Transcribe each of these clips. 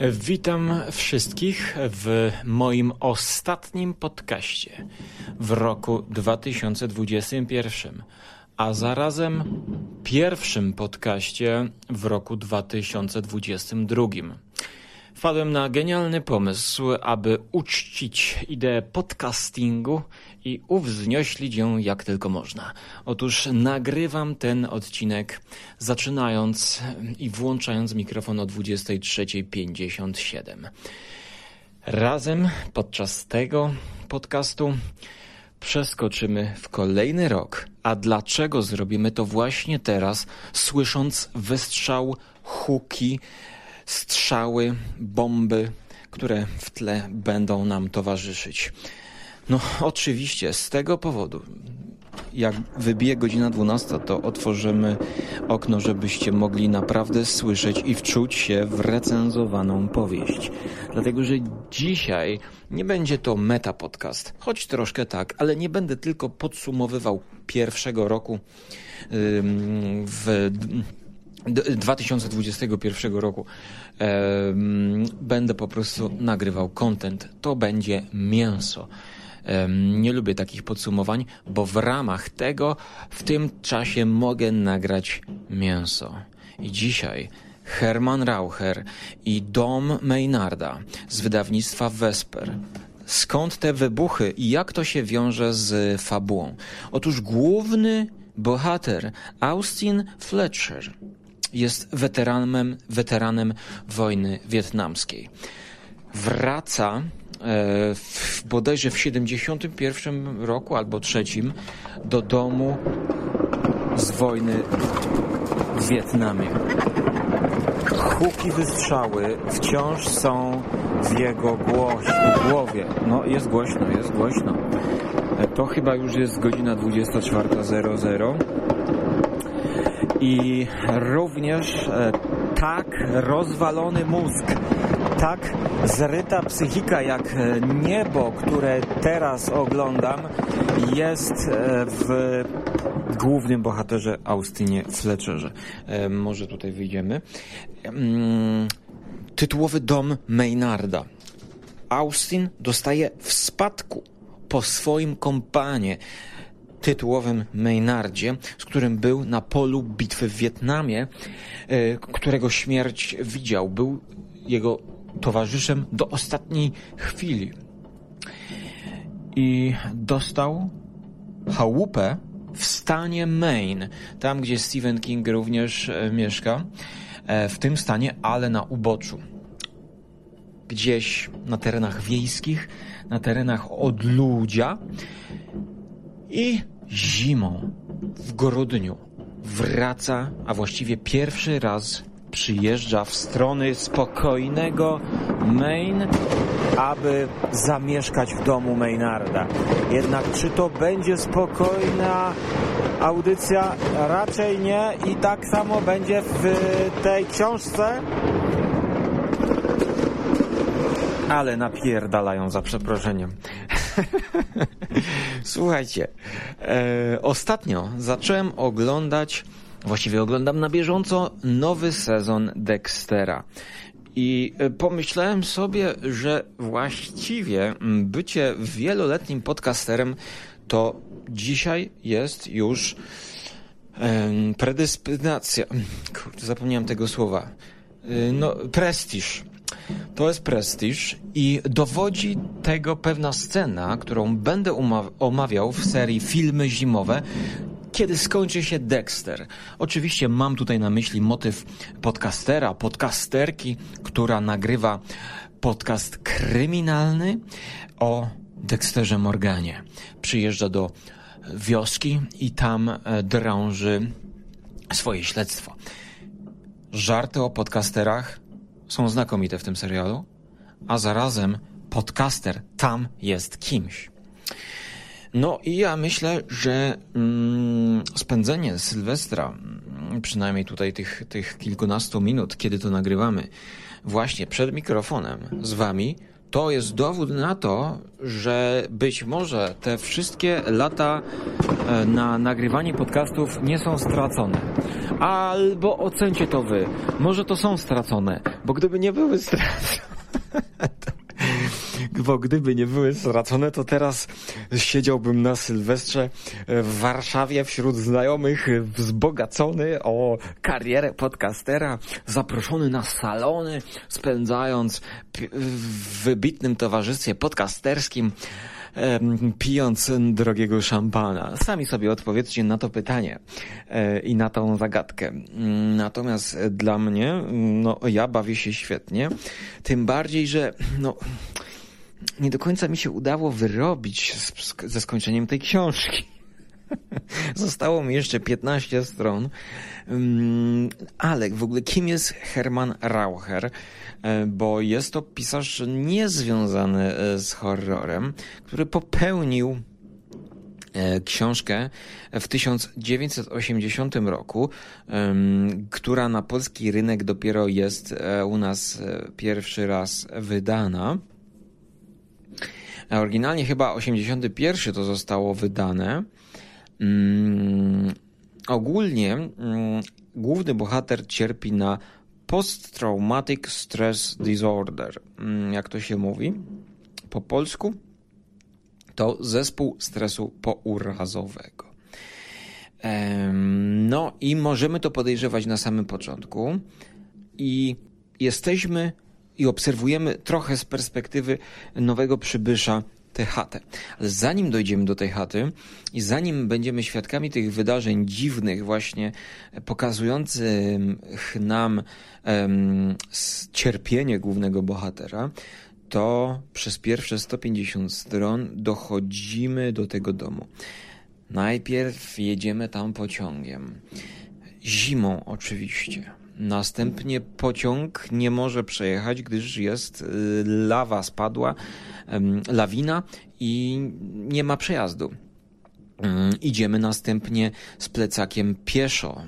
Witam wszystkich w moim ostatnim podcaście w roku 2021, a zarazem pierwszym podcaście w roku 2022. Wpadłem na genialny pomysł, aby uczcić ideę podcastingu i uwznioślić ją jak tylko można. Otóż nagrywam ten odcinek zaczynając i włączając mikrofon o 23.57. Razem podczas tego podcastu przeskoczymy w kolejny rok. A dlaczego zrobimy to właśnie teraz, słysząc wystrzał, huki, strzały, bomby, które w tle będą nam towarzyszyć? No, oczywiście, z tego powodu. Jak wybije godzina 12, to otworzymy okno, żebyście mogli naprawdę słyszeć i wczuć się w recenzowaną powieść. Dlatego, że dzisiaj nie będzie to meta podcast, choć troszkę tak, ale nie będę tylko podsumowywał pierwszego roku w 2021 roku będę po prostu nagrywał content. To będzie mięso. Nie lubię takich podsumowań, bo w ramach tego w tym czasie mogę nagrać mięso. I dzisiaj Herman Raucher i Dom Maynarda z wydawnictwa Vesper. Skąd te wybuchy i jak to się wiąże z fabułą? Otóż główny bohater Austin Fletcher jest weteranem, weteranem wojny wietnamskiej. Wraca E, w, bodajże w 71 roku albo trzecim do domu z wojny w Wietnamie. Huki wystrzały wciąż są w jego głowie. No jest głośno, jest głośno. E, to chyba już jest godzina 24.00 i również e, tak rozwalony mózg tak zryta psychika jak e, niebo, które teraz oglądam, jest e, w głównym bohaterze Austynie Fletcherze. Może tutaj wyjdziemy. Mm, tytułowy dom Maynarda. Austin dostaje w spadku po swoim kompanie tytułowym Maynardzie, z którym był na polu bitwy w Wietnamie, którego śmierć widział. Był jego towarzyszem do ostatniej chwili. I dostał chałupę w stanie Maine, tam gdzie Stephen King również e, mieszka, e, w tym stanie, ale na uboczu. Gdzieś na terenach wiejskich, na terenach odludzia i zimą w grudniu wraca, a właściwie pierwszy raz przyjeżdża w strony spokojnego Maine, aby zamieszkać w domu Maynarda. Jednak czy to będzie spokojna audycja? Raczej nie i tak samo będzie w tej książce. Ale napierdalają za przeproszeniem. Słuchajcie, e, ostatnio zacząłem oglądać Właściwie oglądam na bieżąco nowy sezon Dextera. I e, pomyślałem sobie, że właściwie bycie wieloletnim podcasterem to dzisiaj jest już um, predyspozycja. Kurde, zapomniałem tego słowa. E, no, prestiż. To jest prestiż i dowodzi tego pewna scena, którą będę omawiał w serii Filmy Zimowe, kiedy skończy się Dexter. Oczywiście mam tutaj na myśli motyw podcastera, podcasterki, która nagrywa podcast kryminalny o Dexterze Morganie. Przyjeżdża do wioski i tam e, drąży swoje śledztwo. Żarty o podcasterach są znakomite w tym serialu, a zarazem podcaster tam jest kimś. No i ja myślę, że mm, spędzenie Sylwestra, mm, przynajmniej tutaj tych, tych kilkunastu minut, kiedy to nagrywamy, właśnie przed mikrofonem z wami, to jest dowód na to, że być może te wszystkie lata e, na nagrywanie podcastów nie są stracone. Albo ocencie to wy. Może to są stracone, bo gdyby nie były stracone, bo gdyby nie były stracone, to teraz siedziałbym na Sylwestrze w Warszawie wśród znajomych, wzbogacony o karierę podcastera, zaproszony na salony, spędzając w wybitnym towarzystwie podcasterskim pijąc drogiego szampana. Sami sobie odpowiedzcie na to pytanie e, i na tą zagadkę. Natomiast dla mnie, no ja bawię się świetnie, tym bardziej, że no nie do końca mi się udało wyrobić ze skończeniem tej książki. Zostało mi jeszcze 15 stron. Mm, ale w ogóle kim jest Hermann Raucher? E, bo jest to pisarz niezwiązany e, z horrorem, który popełnił e, książkę w 1980 roku, która na polski rynek dopiero jest u nas pierwszy raz wydana. Oryginalnie chyba 81 to zostało wydane. Mm, ogólnie mm, główny bohater cierpi na Post-Traumatic Stress Disorder. Mm, jak to się mówi po polsku? To zespół stresu pourazowego. No i możemy to podejrzewać na samym początku i jesteśmy i obserwujemy trochę z perspektywy nowego przybysza tę chatę. Ale zanim dojdziemy do tej chaty i zanim będziemy świadkami tych wydarzeń dziwnych, właśnie pokazujących nam um, cierpienie głównego bohatera, to przez pierwsze 150 stron dochodzimy do tego domu. Najpierw jedziemy tam pociągiem. Zimą oczywiście. Następnie pociąg nie może przejechać, gdyż jest y, lawa spadła, lawina i nie ma przejazdu. Mm, idziemy następnie z plecakiem pieszo,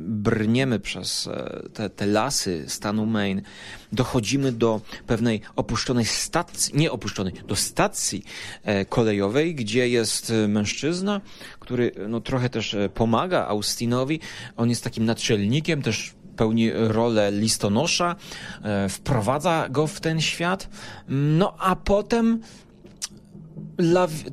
brniemy przez e, te, te, lasy stanu Maine, dochodzimy do pewnej opuszczonej stacji, nie opuszczonej, do stacji e, kolejowej, gdzie jest e, mężczyzna, który no, trochę też pomaga Austinowi. On jest takim naczelnikiem, też pełni rolę listonosza, e, wprowadza go w ten świat. No a potem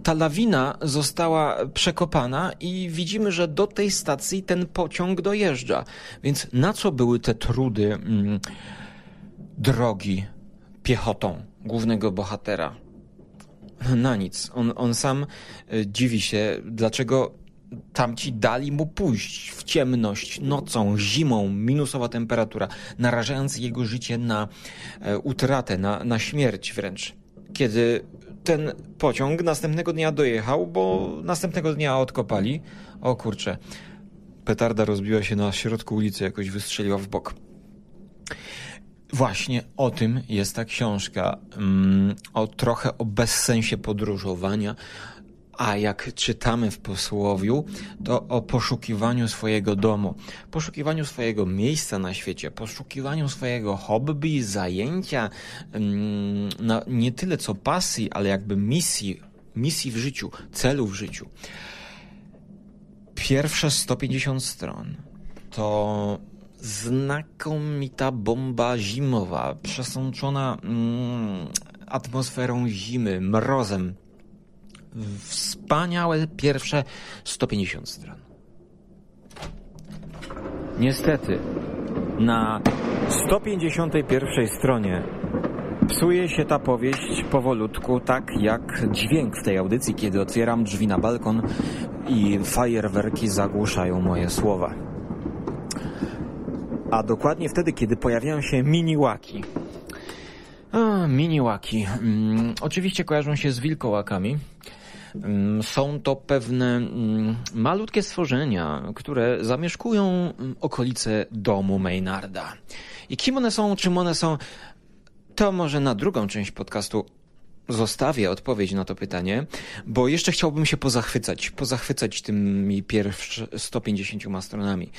ta lawina została przekopana i widzimy, że do tej stacji ten pociąg dojeżdża. Więc na co były te trudy mm, drogi piechotą głównego bohatera? Na nic. On, on sam e, dziwi się, dlaczego tamci dali mu pójść w ciemność, nocą, zimą, minusowa temperatura, narażając jego życie na e, utratę, na, na śmierć wręcz. Kiedy ten pociąg następnego dnia dojechał, bo następnego dnia odkopali. O kurczę, petarda rozbiła się na środku ulicy, jakoś wystrzeliła w bok. Właśnie o tym jest ta książka. Mm, o trochę o bezsensie podróżowania, a jak czytamy w posłowiu, to o poszukiwaniu swojego domu, poszukiwaniu swojego miejsca na świecie, poszukiwaniu swojego hobby, zajęcia, mm, no, nie tyle co pasji, ale jakby misji, misji w życiu, celu w życiu. Pierwsze 150 stron to znakomita bomba zimowa, przesączona mm, atmosferą zimy, mrozem, wspaniałe pierwsze 150 stron. Niestety, na 151 stronie psuje się ta powieść powolutku, tak jak dźwięk w tej audycji, kiedy otwieram drzwi na balkon i fajerwerki zagłuszają moje słowa. A dokładnie wtedy, kiedy pojawiają się miniłaki. A, miniłaki. Mm, oczywiście kojarzą się z wilkołakami. Mm, są to pewne mm, malutkie stworzenia, które zamieszkują mm, okolice domu Maynarda. I kim one są, czym one są, to może na drugą część podcastu zostawię odpowiedź na to pytanie, bo jeszcze chciałbym się pozachwycać, pozachwycać tymi pierwszymi 150 stronami.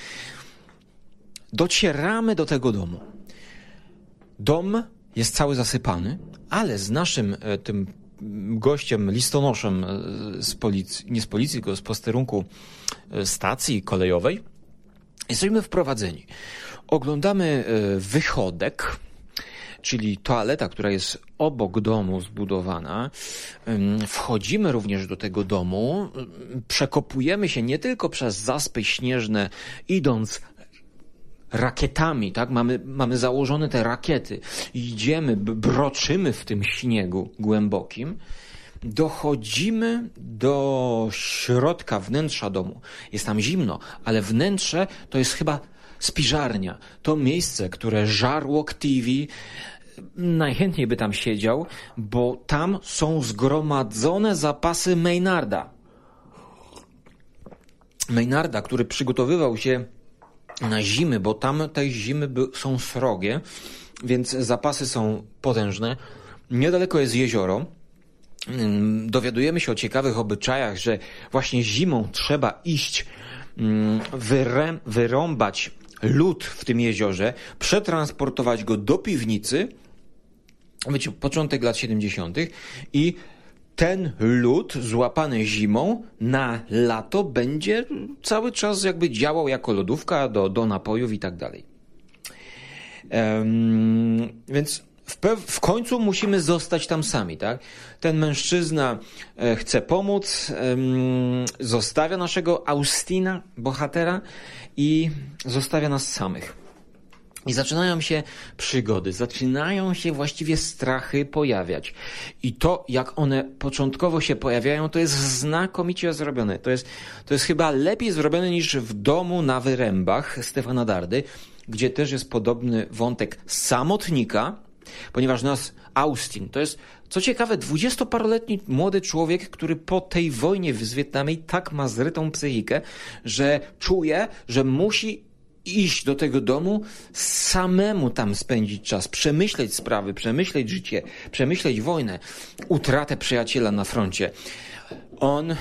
Docieramy do tego domu. Dom jest cały zasypany, ale z naszym e, tym gościem, listonoszem e, z policji, nie z policji, tylko z posterunku e, stacji kolejowej, jesteśmy wprowadzeni. Oglądamy wychodek, czyli toaleta, która jest obok domu zbudowana. Wchodzimy również do tego domu, przekopujemy się nie tylko przez zaspy śnieżne, idąc rakietami, tak? Mamy, mamy założone te rakiety. Idziemy, broczymy w tym śniegu głębokim. Dochodzimy do środka wnętrza domu. Jest tam zimno, ale wnętrze to jest chyba spiżarnia. To miejsce, które żarło TV, najchętniej by tam siedział, bo tam są zgromadzone zapasy Maynarda. Maynarda, który przygotowywał się na zimy, bo tam te zimy są srogie, więc zapasy są potężne. Niedaleko jest jezioro. Mm, dowiadujemy się o ciekawych obyczajach, że właśnie zimą trzeba iść, mm, wyrąbać lód w tym jeziorze, przetransportować go do piwnicy, wiecie, początek lat 70. i ten lód złapany zimą na lato będzie cały czas jakby działał jako lodówka do, do napojów i tak dalej. Um, więc w, w, końcu musimy zostać tam sami, tak? Ten mężczyzna e, chce pomóc, zostawia naszego Austina, bohatera, i zostawia nas samych. I zaczynają się przygody, zaczynają się właściwie strachy pojawiać. I to, jak one początkowo się pojawiają, to jest znakomicie zrobione. To jest, to jest chyba lepiej zrobione niż w domu na wyrębach Stefana Dardy, gdzie też jest podobny wątek samotnika, ponieważ nas Austin to jest, co ciekawe, dwudziestoparoletni młody człowiek, który po tej wojnie z Wietnamie tak ma zrytą psychikę, że czuje, że musi iść do tego domu, samemu tam spędzić czas, przemyśleć sprawy, przemyśleć życie, przemyśleć wojnę, utratę przyjaciela na froncie. On.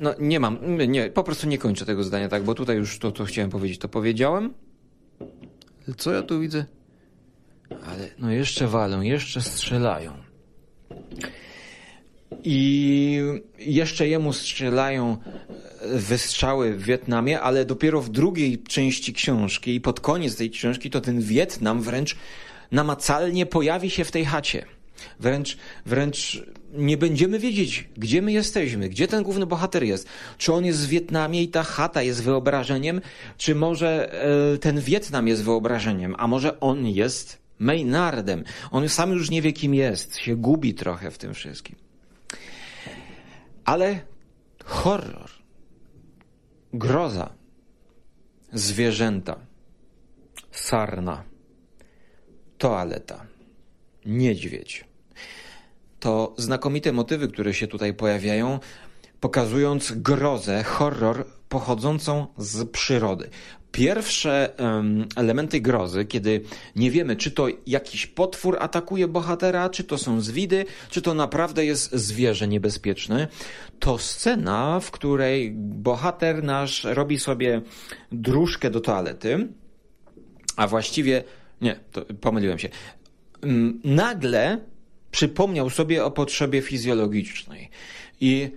No, nie mam, nie, po prostu nie kończę tego zdania, tak, bo tutaj już to, co chciałem powiedzieć, to powiedziałem. Co ja tu widzę? Ale no jeszcze walą, jeszcze strzelają. I jeszcze jemu strzelają wystrzały w Wietnamie, ale dopiero w drugiej części książki i pod koniec tej książki to ten Wietnam wręcz namacalnie pojawi się w tej chacie. Wręcz, wręcz nie będziemy wiedzieć, gdzie my jesteśmy, gdzie ten główny bohater jest. Czy on jest w Wietnamie i ta chata jest wyobrażeniem, czy może e, ten Wietnam jest wyobrażeniem, a może on jest Maynardem. On sam już nie wie, kim jest, się gubi trochę w tym wszystkim. Ale horror groza, zwierzęta, sarna, toaleta, niedźwiedź. To znakomite motywy, które się tutaj pojawiają, pokazując grozę, horror pochodzącą z przyrody. Pierwsze elementy grozy, kiedy nie wiemy, czy to jakiś potwór atakuje bohatera, czy to są zwidy, czy to naprawdę jest zwierzę niebezpieczne, to scena, w której bohater nasz robi sobie dróżkę do toalety, a właściwie, nie, pomyliłem się, nagle przypomniał sobie o potrzebie fizjologicznej i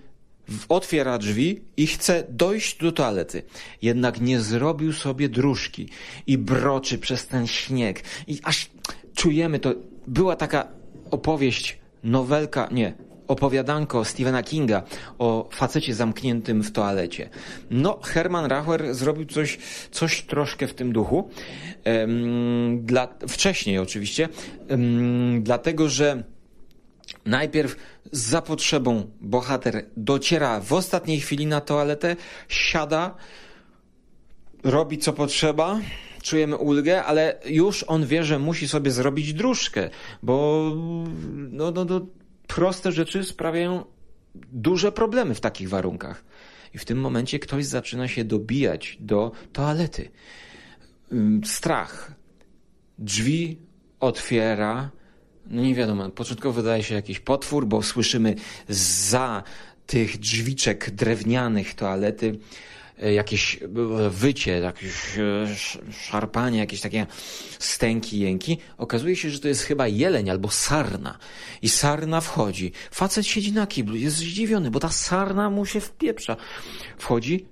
otwiera drzwi i chce dojść do toalety. Jednak nie zrobił sobie dróżki i broczy przez ten śnieg. I aż czujemy to. Była taka opowieść, nowelka, nie, opowiadanko Stephena Kinga o facecie zamkniętym w toalecie. No, Herman Rachuer zrobił coś, coś troszkę w tym duchu. Dla, wcześniej oczywiście, dlatego że Najpierw za potrzebą bohater dociera w ostatniej chwili na toaletę, siada, robi co potrzeba, czujemy ulgę, ale już on wie, że musi sobie zrobić dróżkę, bo no, no, no, proste rzeczy sprawiają duże problemy w takich warunkach. I w tym momencie ktoś zaczyna się dobijać do toalety. Strach. Drzwi otwiera, no nie wiadomo, początkowo wydaje się jakiś potwór, bo słyszymy za tych drzwiczek drewnianych toalety e, jakieś wycie, jakieś szarpanie, jakieś takie stęki, jęki. Okazuje się, że to jest chyba jeleń albo sarna. I sarna wchodzi. Facet siedzi na kiblu, jest zdziwiony, bo ta sarna mu się wpieprza. Wchodzi,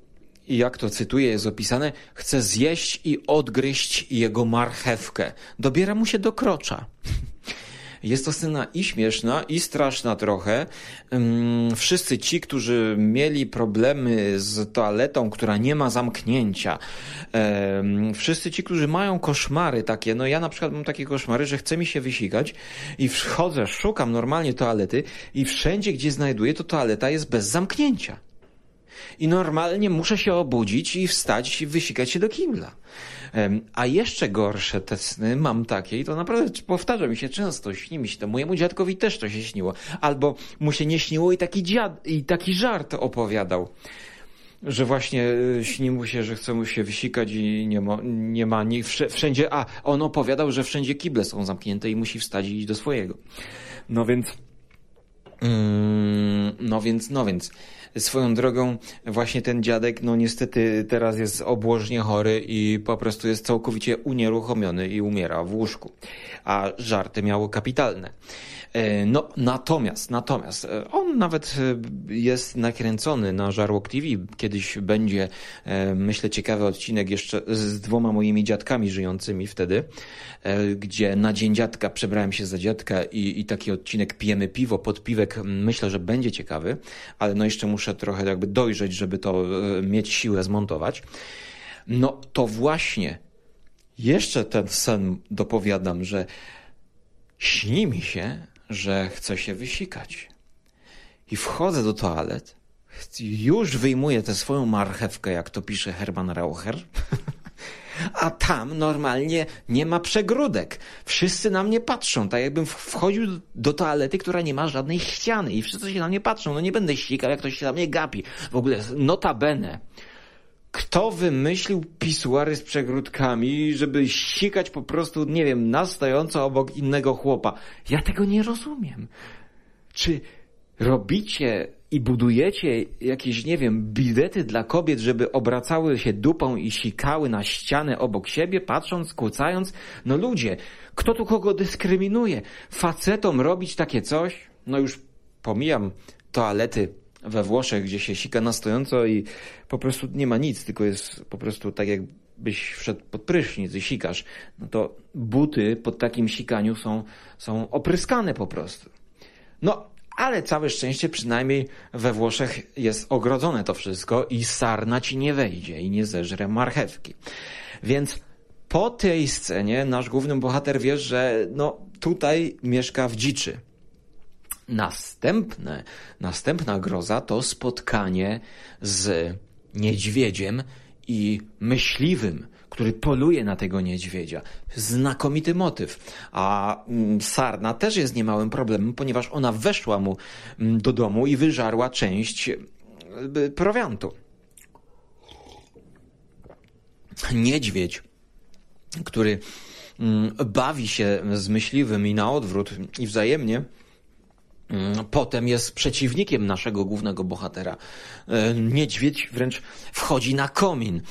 i jak to cytuję, jest opisane, chce zjeść i odgryźć jego marchewkę. Dobiera mu się do krocza. Jest to scena i śmieszna, i straszna trochę. Wszyscy ci, którzy mieli problemy z toaletą, która nie ma zamknięcia, wszyscy ci, którzy mają koszmary takie, no ja na przykład mam takie koszmary, że chcę mi się wysikać i wchodzę, szukam normalnie toalety i wszędzie, gdzie znajduję, to toaleta jest bez zamknięcia. I normalnie muszę się obudzić i wstać i wysikać się do kibla. A jeszcze gorsze te sny mam takie i to naprawdę powtarza mi się często, śni mi się to. Mojemu dziadkowi też to się śniło. Albo mu się nie śniło i taki dziad, i taki żart opowiadał że właśnie e, śni mu się, że chce mu się wysikać i nie ma, nie ma nie, wszędzie, a on opowiadał, że wszędzie kible są zamknięte i musi wstać i iść do swojego. No więc, mm, no więc, no więc, Swoją drogą właśnie ten dziadek, no niestety teraz jest obłożnie chory i po prostu jest całkowicie unieruchomiony i umiera w łóżku. A żarty miało kapitalne. E, no, natomiast, natomiast, e, on nawet e, jest nakręcony na Żarłok TV. Kiedyś będzie, myślę, ciekawy odcinek jeszcze z dwoma moimi dziadkami żyjącymi wtedy, gdzie na Dzień Dziadka przebrałem się za dziadka i, i taki odcinek pijemy piwo pod piwek. Myślę, że będzie ciekawy, ale no jeszcze muszę trochę jakby dojrzeć, żeby to mieć siłę zmontować. No to właśnie jeszcze ten sen dopowiadam, że śni mi się, że chcę się wysikać. I wchodzę do toalet, już wyjmuję tę swoją marchewkę, jak to pisze Herman Raucher, a tam normalnie nie ma przegródek. Wszyscy na mnie patrzą, tak jakbym wchodził do toalety, która nie ma żadnej ściany i wszyscy się na mnie patrzą. No nie będę ścikał, jak ktoś się na mnie gapi. W ogóle notabene. Kto wymyślił pisuary z przegródkami, żeby sikać po prostu, nie wiem, na obok innego chłopa? Ja tego nie rozumiem. Czy robicie i budujecie jakieś, nie wiem, bidety dla kobiet, żeby obracały się dupą i sikały na ścianę obok siebie, patrząc, kłócając? No ludzie, kto tu kogo dyskryminuje? Facetom robić takie coś? No już pomijam toalety we Włoszech, gdzie się sika na stojąco i po prostu nie ma nic, tylko jest po prostu tak jakbyś wszedł pod prysznic i sikasz, no to buty pod takim sikaniu są, są opryskane po prostu. No, ale całe szczęście przynajmniej we Włoszech jest ogrodzone to wszystko i sarna ci nie wejdzie i nie zeżre marchewki. Więc po tej scenie nasz główny bohater wie, że no tutaj mieszka w dziczy. Następne, następna groza to spotkanie z niedźwiedziem i myśliwym, który poluje na tego niedźwiedzia. Znakomity motyw. A mm, sarna też jest niemałym problemem, ponieważ ona weszła mu mm, do domu i wyżarła część y, prowiantu. Niedźwiedź, który mm, bawi się z myśliwym i na odwrót i wzajemnie, Mm, potem jest przeciwnikiem naszego głównego bohatera. E, niedźwiedź wręcz wchodzi na komin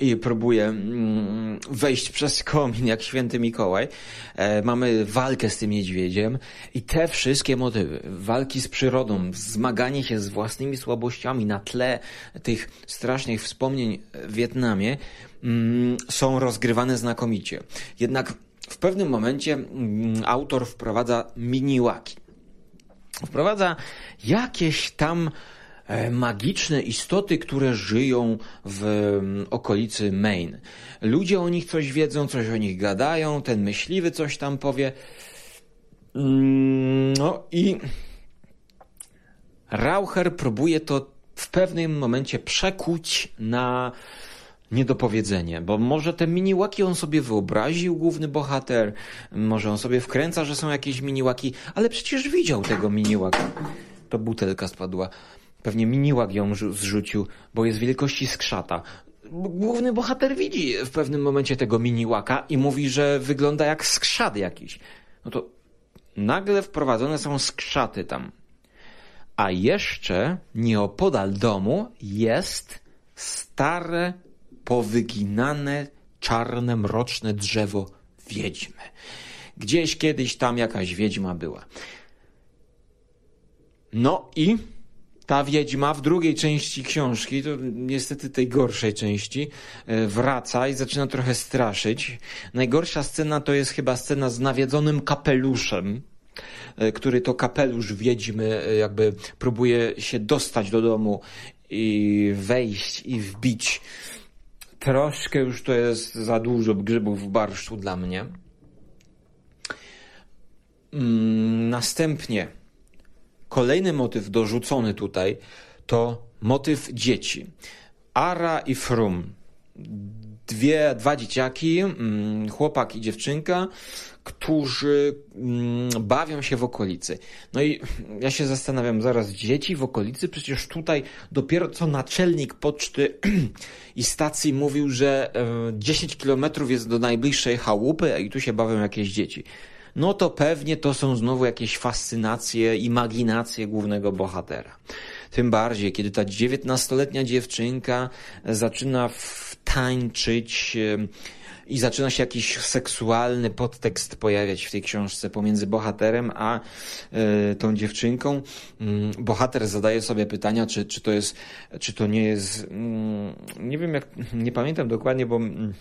i próbuje mm, wejść przez komin jak święty Mikołaj. E, mamy walkę z tym niedźwiedziem i te wszystkie motywy, walki z przyrodą, zmaganie się z własnymi słabościami na tle tych strasznych wspomnień w Wietnamie mm, są rozgrywane znakomicie. Jednak w pewnym momencie autor wprowadza miniłaki wprowadza jakieś tam e, magiczne istoty, które żyją w okolicy Maine. Ludzie o nich coś wiedzą, coś o nich gadają, ten myśliwy coś tam powie. Mm, no i Raucher próbuje to w pewnym momencie przekuć na niedopowiedzenie, bo może te miniłaki on sobie wyobraził, główny bohater, może on sobie wkręca, że są jakieś miniłaki, ale przecież widział tego miniłaka. To butelka spadła. Pewnie miniłak ją zrzucił, bo jest wielkości skrzata. Główny bohater widzi w pewnym momencie tego miniłaka i mówi, że wygląda jak skrzat jakiś. No to nagle wprowadzone są skrzaty tam. A jeszcze nieopodal domu jest stare, powyginane, czarne, mroczne drzewo wiedźmy. Gdzieś kiedyś tam jakaś wiedźma była. No i ta wiedźma w drugiej części książki, to niestety tej gorszej części, e, wraca i zaczyna trochę straszyć. Najgorsza scena to jest chyba scena z nawiedzonym kapeluszem, e, który to kapelusz wiedźmy e, jakby próbuje się dostać do domu i wejść i wbić. Troszkę już to jest za dużo grzybów w barszczu dla mnie. Mm, następnie Kolejny motyw dorzucony tutaj to motyw dzieci. Ara i Frum. Dwie, dwa dzieciaki, mm, chłopak i dziewczynka, którzy mm, bawią się w okolicy. No i ja się zastanawiam, zaraz dzieci w okolicy, przecież tutaj dopiero co naczelnik poczty i stacji mówił, że 10 e, kilometrów jest do najbliższej chałupy i tu się bawią jakieś dzieci no to pewnie to są znowu jakieś fascynacje, imaginacje głównego bohatera. Tym bardziej, kiedy ta dziewiętnastoletnia dziewczynka zaczyna tańczyć i zaczyna się jakiś seksualny podtekst pojawiać w tej książce pomiędzy bohaterem a y, tą dziewczynką. Mm, bohater zadaje sobie pytania, czy, czy to jest, czy to nie jest, mm, nie wiem jak, nie pamiętam dokładnie, bo mm,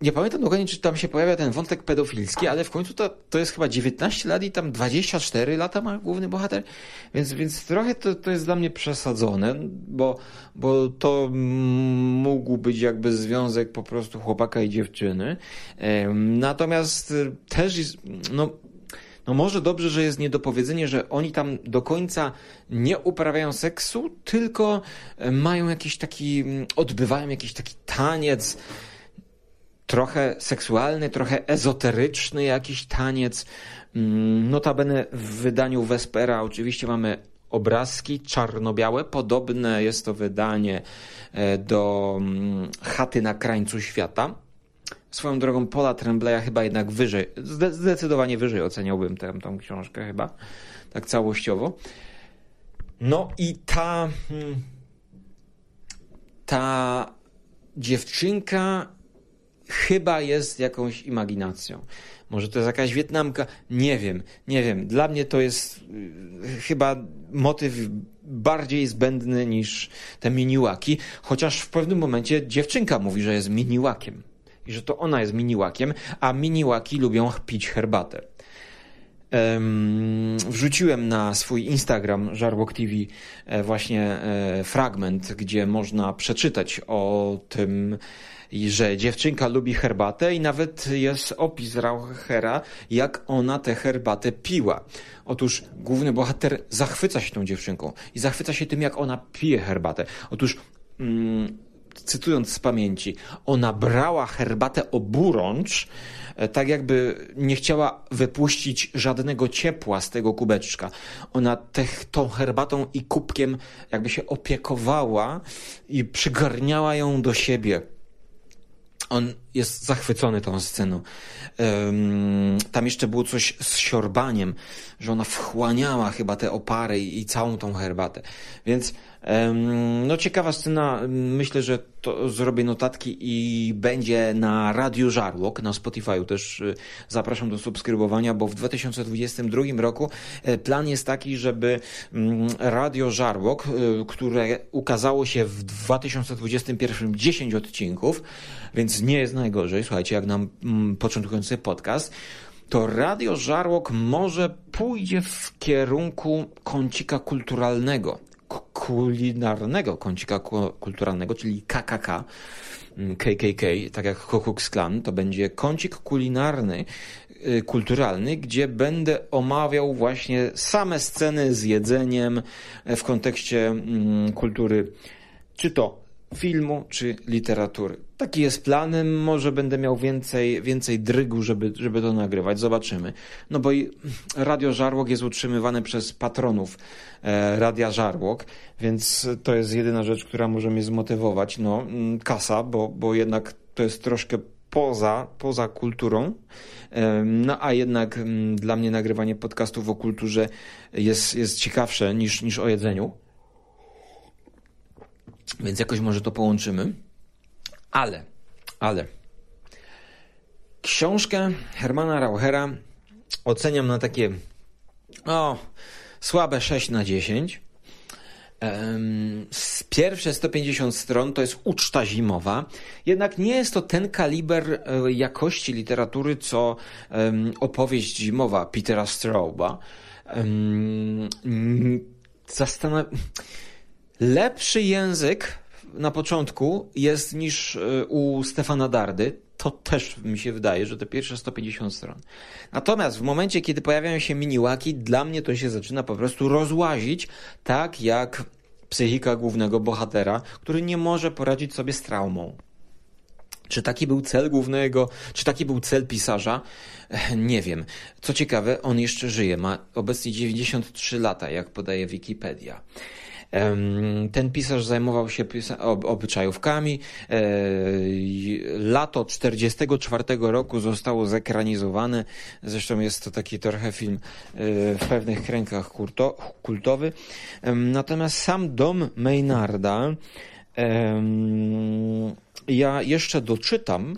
nie pamiętam dokładnie, czy tam się pojawia ten wątek pedofilski, ale w końcu to, to jest chyba 19 lat i tam 24 lata ma główny bohater, więc, więc trochę to, to jest dla mnie przesadzone, bo, bo to mógł być jakby związek po prostu chłopaka i dziewczyny. Natomiast też jest, no, no może dobrze, że jest niedopowiedzenie, że oni tam do końca nie uprawiają seksu, tylko mają jakiś taki, odbywają jakiś taki taniec, trochę seksualny, trochę ezoteryczny jakiś taniec. Mm, notabene w wydaniu Vespera oczywiście mamy obrazki czarno-białe. Podobne jest to wydanie e, do mm, Chaty na krańcu świata. Swoją drogą Pola Trembleya chyba jednak wyżej, zdecydowanie wyżej oceniałbym tę, książkę chyba, tak całościowo. No i ta hmm, ta dziewczynka chyba jest jakąś imaginacją. Może to jest jakaś Wietnamka, nie wiem, nie wiem. Dla mnie to jest y, chyba motyw bardziej zbędny niż te miniłaki, chociaż w pewnym momencie dziewczynka mówi, że jest miniłakiem i że to ona jest miniłakiem, a miniłaki lubią pić herbatę. Wrzuciłem na swój Instagram Żarłok TV e, właśnie e, fragment, gdzie można przeczytać o tym, i że dziewczynka lubi herbatę i nawet jest opis Rauchera, jak ona tę herbatę piła. Otóż główny bohater zachwyca się tą dziewczynką i zachwyca się tym, jak ona pije herbatę. Otóż mm, cytując z pamięci, ona brała herbatę oburącz, e, tak jakby nie chciała wypuścić żadnego ciepła z tego kubeczka. Ona tą herbatą i kubkiem jakby się opiekowała i przygarniała ją do siebie on jest zachwycony tą sceną. Um, tam jeszcze było coś z siorbaniem, że ona wchłaniała chyba te opary i, i całą tą herbatę. Więc no ciekawa scena, myślę, że to zrobię notatki i będzie na Radio Żarłok, na Spotify'u też y, zapraszam do subskrybowania, bo w 2022 roku e, plan jest taki, żeby mm, Radio Żarłok, y, które ukazało się w 2021 10 odcinków, więc nie jest najgorzej, słuchajcie, jak nam mm, początkujący podcast, to Radio Żarłok może pójdzie w kierunku kącika kulturalnego kulinarnego kącika kulturalnego, czyli KKK, KKK, mm, tak jak Ku Klux Klan, to będzie kącik kulinarny, y, kulturalny, gdzie będę omawiał właśnie same sceny z jedzeniem w kontekście mm, kultury, czy to filmu czy literatury. Taki jest plan. Może będę miał więcej, więcej drygu, żeby, żeby to nagrywać. Zobaczymy. No bo i Radio Żarłok jest utrzymywane przez patronów e, Radia Żarłok, więc to jest jedyna rzecz, która może mnie zmotywować. No, mm, kasa, bo, bo jednak to jest troszkę poza, poza kulturą. E, no a jednak mm, dla mnie nagrywanie podcastów o kulturze jest, jest ciekawsze niż, niż o jedzeniu. Więc jakoś może to połączymy. Ale, ale. Książkę Hermana Rauchera oceniam na takie o, słabe 6 na 10. Z pierwsze 150 stron to jest uczta zimowa, jednak nie jest to ten kaliber e, jakości literatury, co opowieść zimowa Petera Strauba. Zastanaw... Lepszy język na początku jest niż e, u Stefana Dardy. To też mi się wydaje, że te pierwsze 150 stron. Natomiast w momencie, kiedy pojawiają się miniłaki, dla mnie to się zaczyna po prostu rozłazić, tak jak psychika głównego bohatera, który nie może poradzić sobie z traumą. Czy taki był cel głównego, czy taki był cel pisarza? Nie wiem. Co ciekawe, on jeszcze żyje. Ma obecnie 93 lata, jak podaje Wikipedia. Ten pisarz zajmował się obyczajówkami. E, lato 44 roku zostało zekranizowane. Zresztą jest to taki trochę film e, w pewnych kręgach kultowy. Natomiast sam dom Maynarda ja jeszcze doczytam,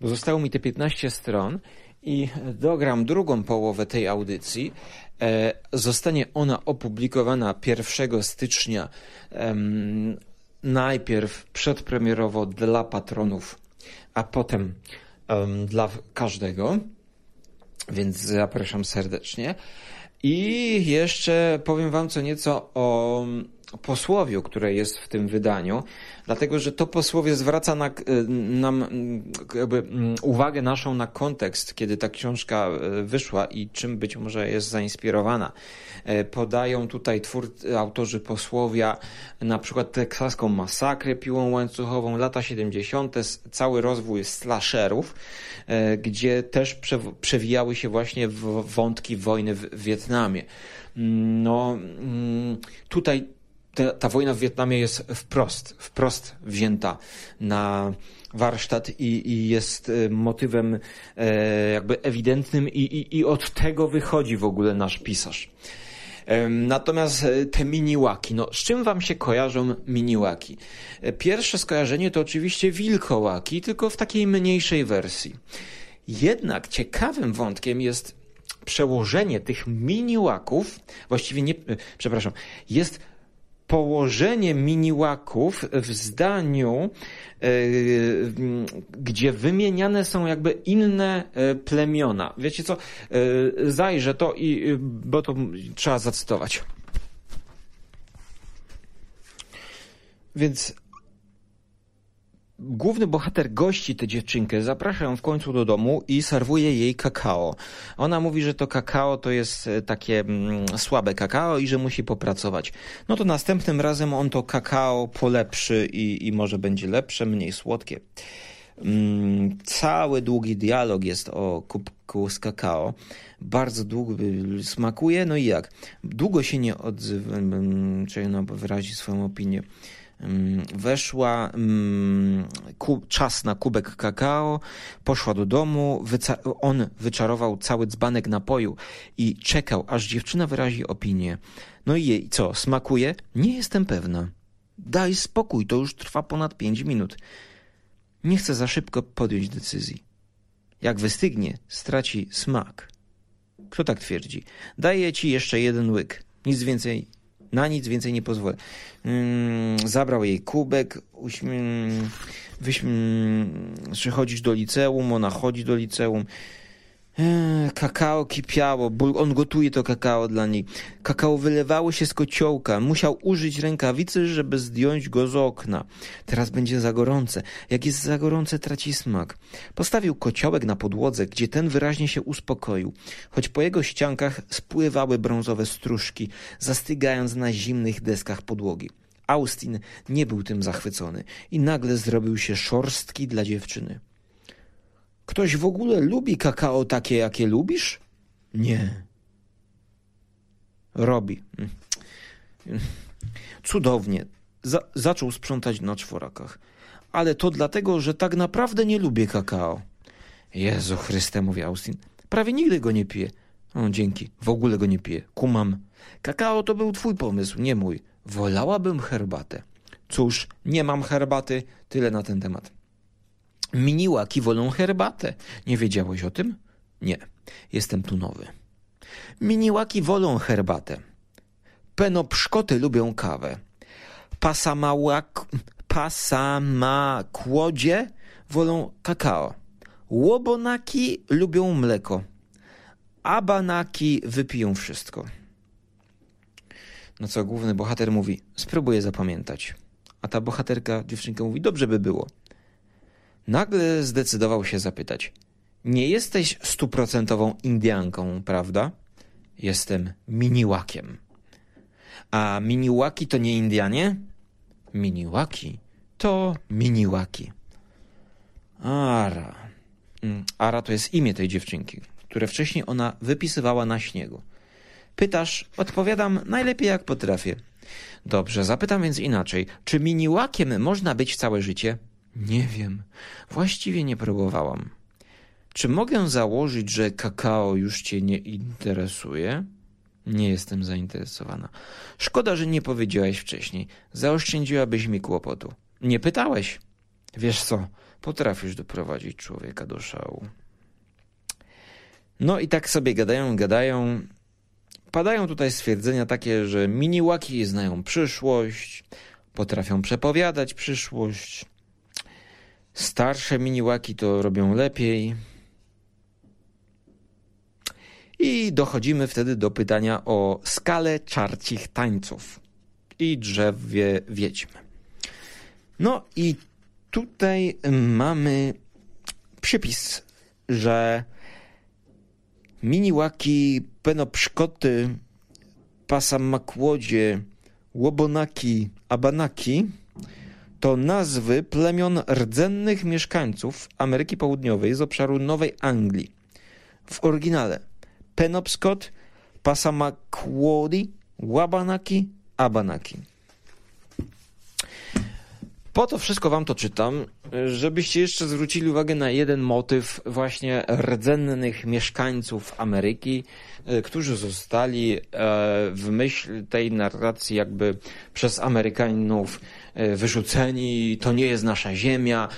bo zostało mi te 15 stron i dogram drugą połowę tej audycji. E, zostanie ona opublikowana 1 stycznia, najpierw przedpremierowo dla patronów, a potem dla każdego, więc zapraszam serdecznie. I jeszcze powiem Wam co nieco o posłowiu, które jest w tym wydaniu, dlatego że to posłowie zwraca na, nam jakby mm, uwagę naszą na kontekst, kiedy ta książka e, wyszła i czym być może jest zainspirowana. E, podają tutaj twór, autorzy posłowia na przykład teksaską masakrę piłą łańcuchową, lata 70., cały rozwój slasherów, e, gdzie też przewijały się właśnie wątki wojny w Wietnamie. No, mm, tutaj ta, ta wojna w Wietnamie jest wprost, wprost wzięta na warsztat i, i jest e, motywem e, jakby ewidentnym i, i, i od tego wychodzi w ogóle nasz pisarz. Natomiast e, te miniłaki, no z czym wam się kojarzą miniłaki? E, pierwsze skojarzenie to oczywiście wilkołaki, tylko w takiej mniejszej wersji. Jednak ciekawym wątkiem jest przełożenie tych miniłaków, właściwie nie, przepraszam, jest położenie miniłaków w zdaniu, e, gdzie wymieniane są jakby inne e, plemiona. Wiecie co? E, zajrzę to i, bo to trzeba zacytować. Więc główny bohater gości tę dziewczynkę, zaprasza ją w końcu do domu i serwuje jej kakao. Ona mówi, że to kakao to jest e, takie mm, słabe kakao i że musi popracować. No to następnym razem on to kakao polepszy i, i może będzie lepsze, mniej słodkie. Mm, cały długi dialog jest o kubku z kakao. Bardzo długo smakuje, no i jak? Długo się nie odzywa, mm, czy no, wyrazi swoją opinię weszła, czas na kubek kakao, poszła do domu, on wyczarował cały dzbanek napoju i czekał, aż dziewczyna wyrazi opinię. No i jej co, smakuje? Nie jestem pewna. Daj spokój, to już trwa ponad pięć minut. Nie chcę za szybko podjąć decyzji. Jak wystygnie, straci smak. Kto tak twierdzi? Daję ci jeszcze jeden łyk. Nic więcej na nic więcej nie pozwolę. Mm, zabrał jej kubek, uśmie... Wyśm... przychodzisz do liceum, ona chodzi do liceum. Eee, kakao kipiało, bo on gotuje to kakao dla niej. Kakao wylewało się z kociołka. Musiał użyć rękawicy, żeby zdjąć go z okna. Teraz będzie za gorące. Jak jest za gorące, traci smak. Postawił kociołek na podłodze, gdzie ten wyraźnie się uspokoił, choć po jego ściankach spływały brązowe stróżki, zastygając na zimnych deskach podłogi. Austin nie był tym zachwycony i nagle zrobił się szorstki dla dziewczyny. Ktoś w ogóle lubi kakao takie, jakie lubisz? Nie. Robi. Cudownie. Za zaczął sprzątać na czworakach. Ale to dlatego, że tak naprawdę nie lubię kakao. Jezu Chryste, mówi Austin. Prawie nigdy go nie piję. O, dzięki. W ogóle go nie piję. Kumam. Kakao to był twój pomysł, nie mój. Wolałabym herbatę. Cóż, nie mam herbaty, tyle na ten temat. Miniłaki wolą herbatę. Nie wiedziałeś o tym? Nie, jestem tu nowy. Miniłaki wolą herbatę. Penopszkoty lubią kawę. Pasamałak, pasamakłodzie wolą kakao. Łobonaki lubią mleko. Abanaki wypiją wszystko. No co główny bohater mówi, spróbuję zapamiętać. A ta bohaterka, dziewczynka mówi, dobrze by było. Nagle zdecydował się zapytać. Nie jesteś stuprocentową Indianką, prawda? Jestem miniłakiem. A miniłaki to nie Indianie? Miniłaki to miniłaki. Ara. Mm, Ara to jest imię tej dziewczynki, które wcześniej ona wypisywała na śniegu. Pytasz, odpowiadam najlepiej jak potrafię. Dobrze, zapytam więc inaczej. Czy miniłakiem można być całe życie? Nie wiem. Właściwie nie próbowałam. Czy mogę założyć, że kakao już cię nie interesuje? Nie jestem zainteresowana. Szkoda, że nie powiedziałeś wcześniej. Zaoszczędziłabyś mi kłopotu. Nie pytałeś. Wiesz co, potrafisz doprowadzić człowieka do szału. No i tak sobie gadają, gadają. Padają tutaj stwierdzenia takie, że miniłaki znają przyszłość, potrafią przepowiadać przyszłość. Starsze miniłaki to robią lepiej. I dochodzimy wtedy do pytania o skalę czarcich tańców i drzewie wiedźm. No i tutaj mamy przypis, że miniłaki, penopszkoty, pasamakłodzie, łobonaki, abanaki to nazwy plemion rdzennych mieszkańców Ameryki Południowej z obszaru Nowej Anglii. W oryginale Penobscot, Passamaquoddy, Wabanaki, Abanaki. Po to wszystko wam to czytam, żebyście jeszcze zwrócili uwagę na jeden motyw właśnie rdzennych mieszkańców Ameryki, e, którzy zostali e, w myśl tej narracji jakby przez Amerykanów e, wyrzuceni. To nie jest nasza ziemia,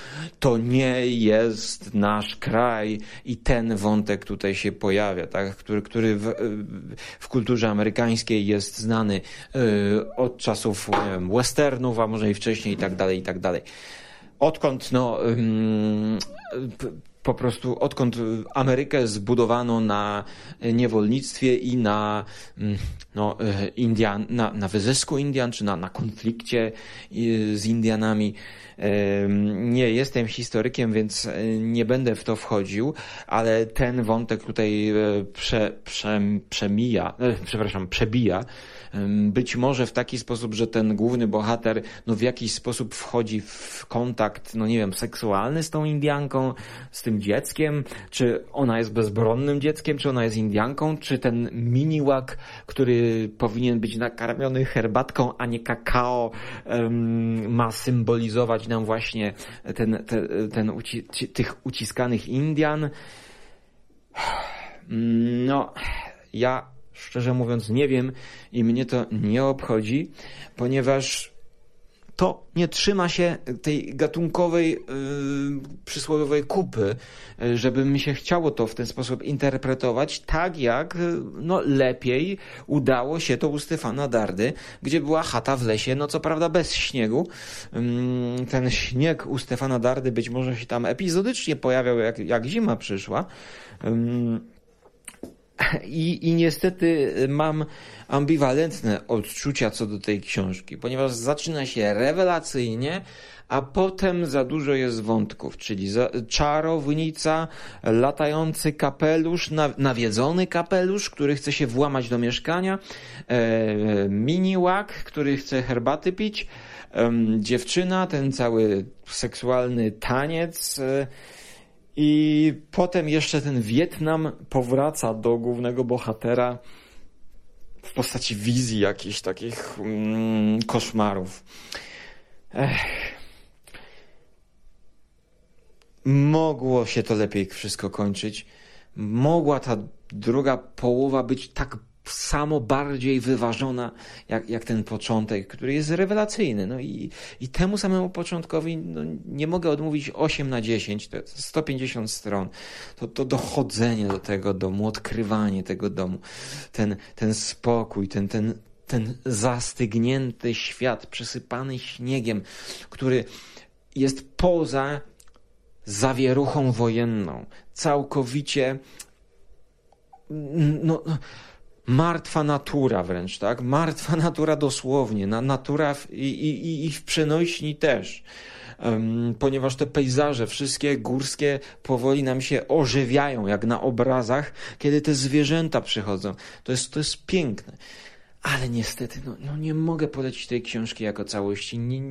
to nie jest nasz kraj i ten wątek tutaj się pojawia, tak? który, który w, w kulturze amerykańskiej jest znany od czasów wiem, westernów, a może i wcześniej i tak dalej, i tak dalej odkąd no, po prostu odkąd Amerykę zbudowano na niewolnictwie i na, no, Indian, na, na wyzysku Indian, czy na, na konflikcie z Indianami. Nie jestem historykiem, więc nie będę w to wchodził, ale ten wątek tutaj prze, prze, przemija, przepraszam, przebija być może w taki sposób, że ten główny bohater no w jakiś sposób wchodzi w kontakt, no nie wiem, seksualny z tą Indianką, z tym dzieckiem, czy ona jest bezbronnym dzieckiem, czy ona jest Indianką, czy ten miniłak, który powinien być nakarmiony herbatką, a nie kakao, ma symbolizować nam właśnie ten, ten, uci tych uciskanych Indian. No, ja szczerze mówiąc nie wiem i mnie to nie obchodzi, ponieważ to nie trzyma się tej gatunkowej yy, przysłowiowej kupy, yy, żeby mi się chciało to w ten sposób interpretować, tak jak yy, no, lepiej udało się to u Stefana Dardy, gdzie była chata w lesie, no co prawda bez śniegu. Yy, ten śnieg u Stefana Dardy być może się tam epizodycznie pojawiał, jak, jak zima przyszła. Yy, i, I niestety mam ambiwalentne odczucia co do tej książki, ponieważ zaczyna się rewelacyjnie, a potem za dużo jest wątków, czyli czarownica, latający kapelusz, nawiedzony kapelusz, który chce się włamać do mieszkania, e, miniłak, który chce herbaty pić, e, dziewczyna, ten cały seksualny taniec, e, i potem jeszcze ten Wietnam powraca do głównego bohatera w postaci wizji jakichś takich mm, koszmarów. Ech. Mogło się to lepiej wszystko kończyć. Mogła ta druga połowa być tak samo bardziej wyważona jak, jak ten początek, który jest rewelacyjny. No i, i temu samemu początkowi no, nie mogę odmówić 8 na 10, to jest 150 stron. To, to dochodzenie do tego domu, odkrywanie tego domu, ten, ten spokój, ten, ten, ten zastygnięty świat przesypany śniegiem, który jest poza zawieruchą wojenną, całkowicie no, martwa natura wręcz, tak? Martwa natura dosłownie, na, natura w, i, i, i w przenośni też. Ponieważ te pejzaże, wszystkie górskie, powoli nam się ożywiają, jak na obrazach, kiedy te zwierzęta przychodzą. To jest, to jest piękne. Ale niestety, no, no nie mogę polecić tej książki jako całości. Nie,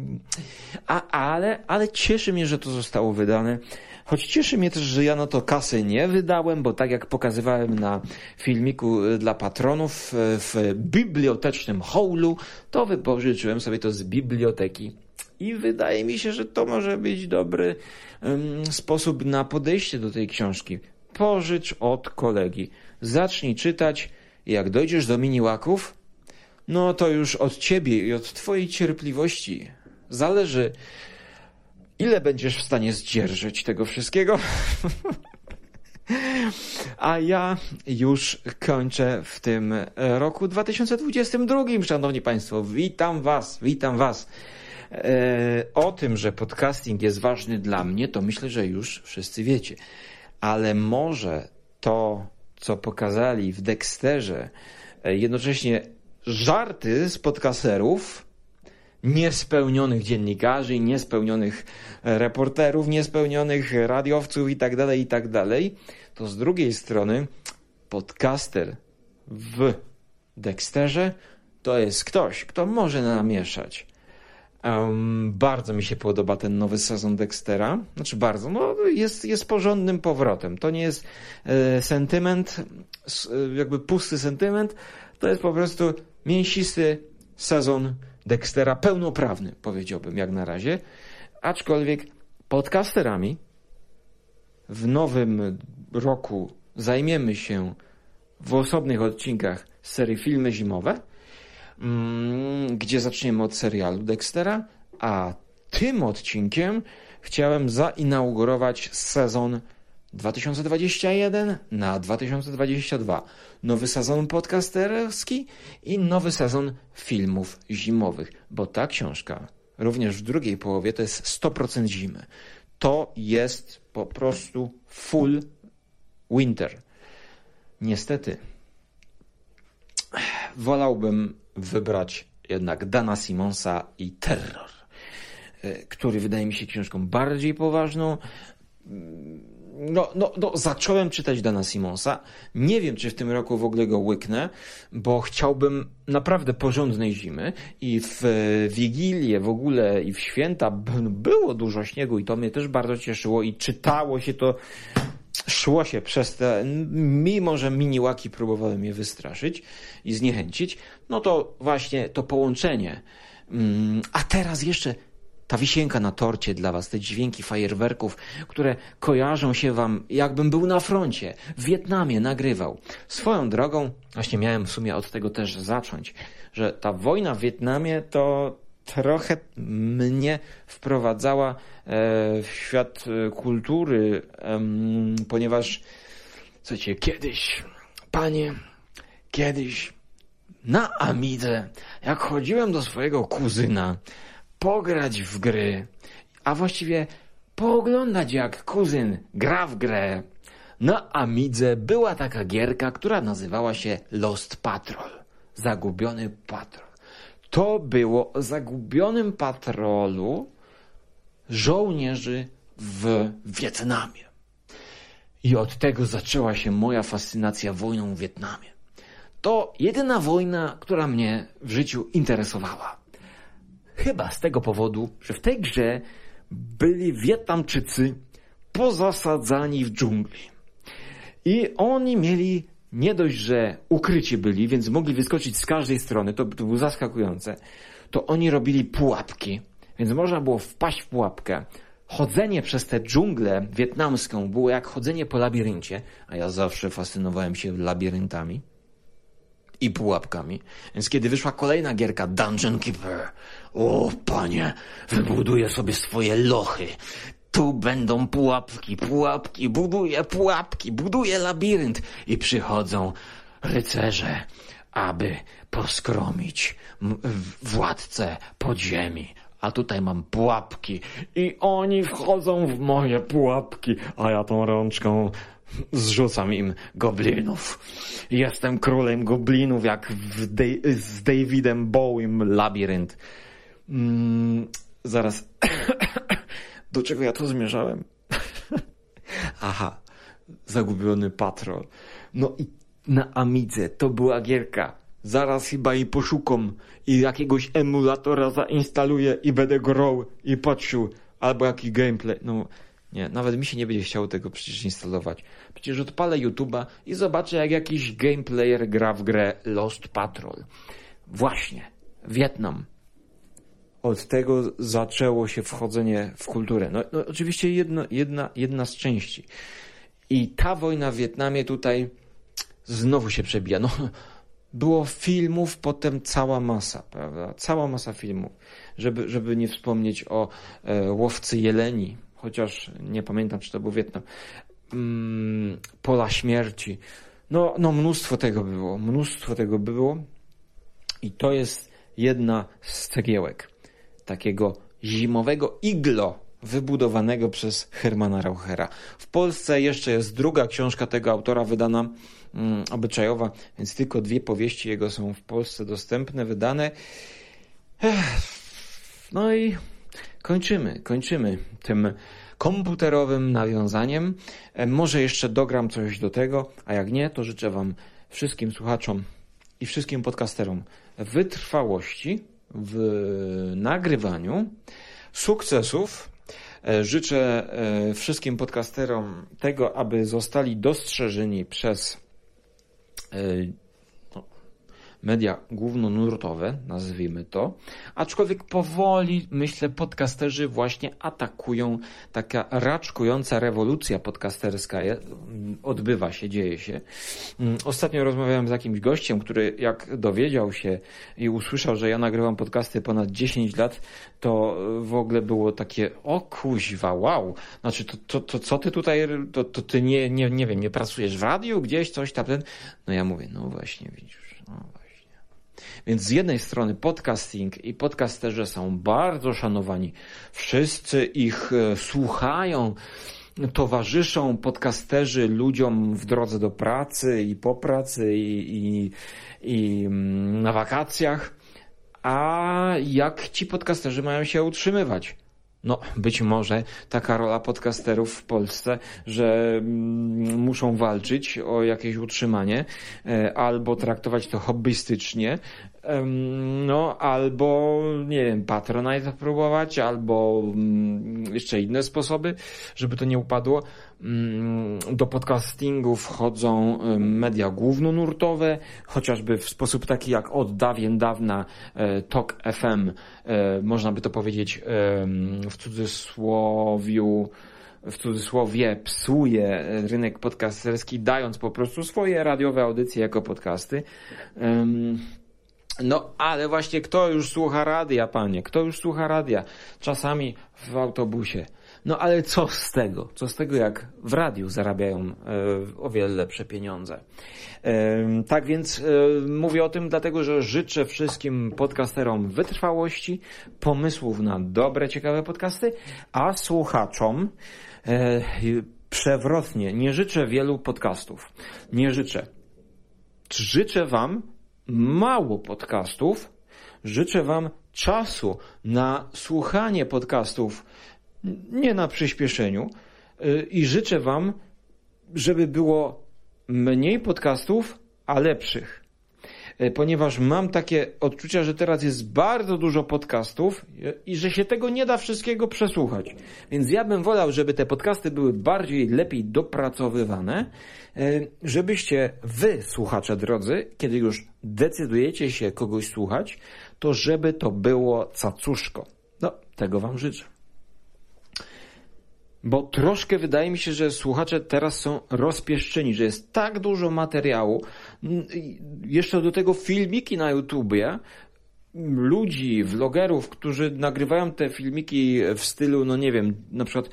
a, ale, ale cieszy mnie, że to zostało wydane. Choć cieszy mnie też, że ja na to kasy nie wydałem, bo tak jak pokazywałem na filmiku y, dla patronów y, w bibliotecznym holu, to wypożyczyłem sobie to z biblioteki. I wydaje mi się, że to może być dobry um, sposób na podejście do tej książki. Pożycz od kolegi. Zacznij czytać. Jak dojdziesz do miniłaków, no to już od ciebie i od twojej cierpliwości zależy, ile będziesz w stanie zdzierżyć tego wszystkiego. A ja już kończę w tym roku 2022, szanowni państwo. Witam was, witam was. E, o tym, że podcasting jest ważny dla mnie, to myślę, że już wszyscy wiecie. Ale może to, co pokazali w Dexterze, e, jednocześnie żarty z podcasterów, niespełnionych dziennikarzy, niespełnionych reporterów, niespełnionych radiowców i tak dalej, i tak to z drugiej strony podcaster w Dexterze to jest ktoś, kto może namieszać. Um, bardzo mi się podoba ten nowy sezon Dextera. Znaczy bardzo, no jest, jest porządnym powrotem. To nie jest e, sentyment, e, jakby pusty sentyment, to jest po prostu mięsisty sezon Dextera, pełnoprawny, powiedziałbym jak na razie. Aczkolwiek podcasterami w nowym roku zajmiemy się w osobnych odcinkach serii Filmy Zimowe, mm, gdzie zaczniemy od serialu Dextera, a tym odcinkiem chciałem zainaugurować sezon 2021 na 2022. Nowy sezon podcasterski i nowy sezon filmów zimowych, bo ta książka również w drugiej połowie to jest 100% zimy. To jest po prostu full winter. Niestety wolałbym wybrać jednak Dana Simonsa i Terror, e, który wydaje mi się książką bardziej poważną, no, no, no, zacząłem czytać Dana Simonsa. Nie wiem, czy w tym roku w ogóle go łyknę, bo chciałbym naprawdę porządnej zimy i w Wigilię w ogóle i w święta było dużo śniegu i to mnie też bardzo cieszyło i czytało się to, szło się przez te, mimo że miniłaki próbowały mnie wystraszyć i zniechęcić, no to właśnie to połączenie. Mm, a teraz jeszcze ta wisienka na torcie dla was, te dźwięki fajerwerków, które kojarzą się wam, jakbym był na froncie, w Wietnamie nagrywał. Swoją drogą, właśnie miałem w sumie od tego też zacząć, że ta wojna w Wietnamie to trochę mnie wprowadzała e, w świat e, kultury, ponieważ, słuchajcie, kiedyś, panie, kiedyś na Amidze, jak chodziłem do swojego kuzyna, pograć w gry, a właściwie pooglądać jak kuzyn gra w grę. Na Amidze była taka gierka, która nazywała się Lost Patrol. Zagubiony patrol. To było o zagubionym patrolu żołnierzy w Wietnamie. I od tego zaczęła się moja fascynacja wojną w Wietnamie. To jedyna wojna, która mnie w życiu interesowała. Chyba z tego powodu, że w tej grze byli Wietnamczycy pozasadzani w dżungli. I oni mieli nie dość, że ukryci byli, więc mogli wyskoczyć z każdej strony, to, to było zaskakujące, to oni robili pułapki, więc można było wpaść w pułapkę. Chodzenie przez tę dżunglę wietnamską było jak chodzenie po labiryncie, a ja zawsze fascynowałem się labiryntami. i pułapkami. Więc kiedy wyszła kolejna gierka Dungeon Keeper, o panie, wybuduję sobie swoje lochy. Tu będą pułapki, pułapki, buduję pułapki, buduję labirynt i przychodzą rycerze, aby poskromić władcę podziemi. A tutaj mam pułapki i oni wchodzą w moje pułapki, a ja tą rączką zrzucam im goblinów. Jestem królem goblinów, jak z Davidem Bowiem labirynt. Mm, zaraz. Do czego ja to zmierzałem? Aha, zagubiony patrol. No i na Amidze to była gierka. Zaraz chyba i poszukam i jakiegoś emulatora zainstaluję i będę grał i patrzył. Albo jakiś gameplay. No nie, nawet mi się nie będzie chciało tego przecież instalować. Przecież odpalę YouTube'a i zobaczę jak jakiś gameplayer gra w grę Lost Patrol. Właśnie. Wietnam. Od tego zaczęło się wchodzenie w kulturę. No, no oczywiście jedno, jedna, jedna z części. I ta wojna w Wietnamie tutaj znowu się przebija. No, było filmów, potem cała masa, prawda? Cała masa filmów. Żeby, żeby nie wspomnieć o e, łowcy jeleni, chociaż nie pamiętam, czy to był Wietnam. Mm, Pola śmierci. No, no, mnóstwo tego było. Mnóstwo tego było. I to jest jedna z cegiełek takiego zimowego iglo wybudowanego przez Hermana Rauchera. W Polsce jeszcze jest druga książka tego autora wydana mm, obyczajowa, więc tylko dwie powieści jego są w Polsce dostępne, wydane. No i kończymy, kończymy tym komputerowym nawiązaniem. E, może jeszcze dogram coś do tego, a jak nie, to życzę Wam wszystkim słuchaczom i wszystkim podcasterom wytrwałości w nagrywaniu, sukcesów. E, życzę e, wszystkim podcasterom tego, aby zostali dostrzeżeni przez media głównonurtowe, nazwijmy to, aczkolwiek powoli, myślę, podcasterzy właśnie atakują, taka raczkująca rewolucja podcasterska odbywa się, dzieje się. Mm, ostatnio rozmawiałem z jakimś gościem, który jak dowiedział się i usłyszał, że ja nagrywam podcasty ponad 10 lat, to w ogóle było takie, o kuźwa, wow, znaczy to, to, to co ty tutaj, to, to ty nie, nie, nie wiem, nie pracujesz w radiu gdzieś, coś tam, ten, no ja mówię, no właśnie, widzisz, no właśnie. Więc z jednej strony podcasting i podcasterzy są bardzo szanowani. Wszyscy ich e, słuchają, towarzyszą podcasterzy ludziom w drodze do pracy i po pracy i, i, i mm, na wakacjach. A jak ci podcasterzy mają się utrzymywać? No, być może taka rola podcasterów w Polsce, że mm, muszą walczyć o jakieś utrzymanie, e, albo traktować to hobbystycznie, no, albo, nie wiem, Patronite próbować, albo mm, jeszcze inne sposoby, żeby to nie upadło. Mm, do podcastingu wchodzą media głównonurtowe, chociażby w sposób taki jak od dawien dawna e, Talk FM, e, można by to powiedzieć w cudzysłowiu, w cudzysłowie psuje rynek podcasterski, dając po prostu swoje radiowe audycje jako podcasty. No, ale właśnie kto już słucha radia, panie? Kto już słucha radia? Czasami w autobusie. No ale co z tego? Co z tego, jak w radiu zarabiają e, o wiele lepsze pieniądze? E, tak więc e, mówię o tym dlatego, że życzę wszystkim podcasterom wytrwałości, pomysłów na dobre, ciekawe podcasty, a słuchaczom e, przewrotnie nie życzę wielu podcastów. Nie życzę. Życzę Wam mało podcastów. Życzę Wam czasu na słuchanie podcastów, nie na przyspieszeniu. Y, I życzę Wam, żeby było mniej podcastów, a lepszych. E, ponieważ mam takie odczucia, że teraz jest bardzo dużo podcastów i że się tego nie da wszystkiego przesłuchać. Więc ja bym wolał, żeby te podcasty były bardziej, lepiej dopracowywane, e, żebyście wy, słuchacze drodzy, kiedy już decydujecie się kogoś słuchać, to żeby to było cacuszko. No, tego wam życzę. Bo troszkę wydaje mi się, że słuchacze teraz są rozpieszczeni, że jest tak dużo materiału, jeszcze do tego filmiki na YouTubie, ludzi, vlogerów, którzy nagrywają te filmiki w stylu, no nie wiem, na przykład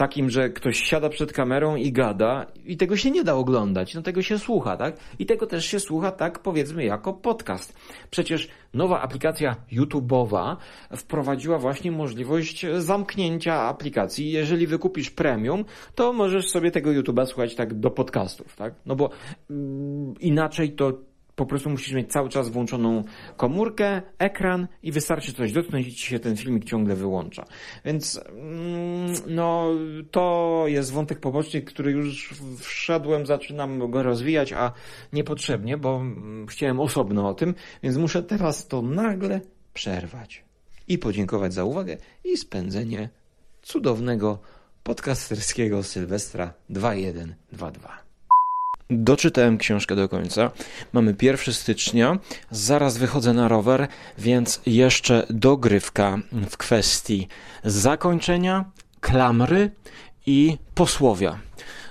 takim, że ktoś siada przed kamerą i gada i tego się nie da oglądać, no tego się słucha, tak? I tego też się słucha, tak powiedzmy, jako podcast. Przecież nowa aplikacja YouTube'owa wprowadziła właśnie możliwość zamknięcia aplikacji. Jeżeli wykupisz premium, to możesz sobie tego YouTube'a słuchać tak do podcastów, tak? No bo mm, inaczej to po prostu musisz mieć cały czas włączoną komórkę, ekran i wystarczy coś dotknąć i ci się ten filmik ciągle wyłącza. Więc mm, no to jest wątek poboczny, który już wszedłem, zaczynam go rozwijać, a niepotrzebnie, bo mm, chciałem osobno o tym, więc muszę teraz to nagle przerwać i podziękować za uwagę i spędzenie cudownego podcasterskiego Sylwestra 2122. Doczytałem książkę do końca. Mamy 1 stycznia, zaraz wychodzę na rower, więc jeszcze dogrywka w kwestii zakończenia, klamry i posłowia.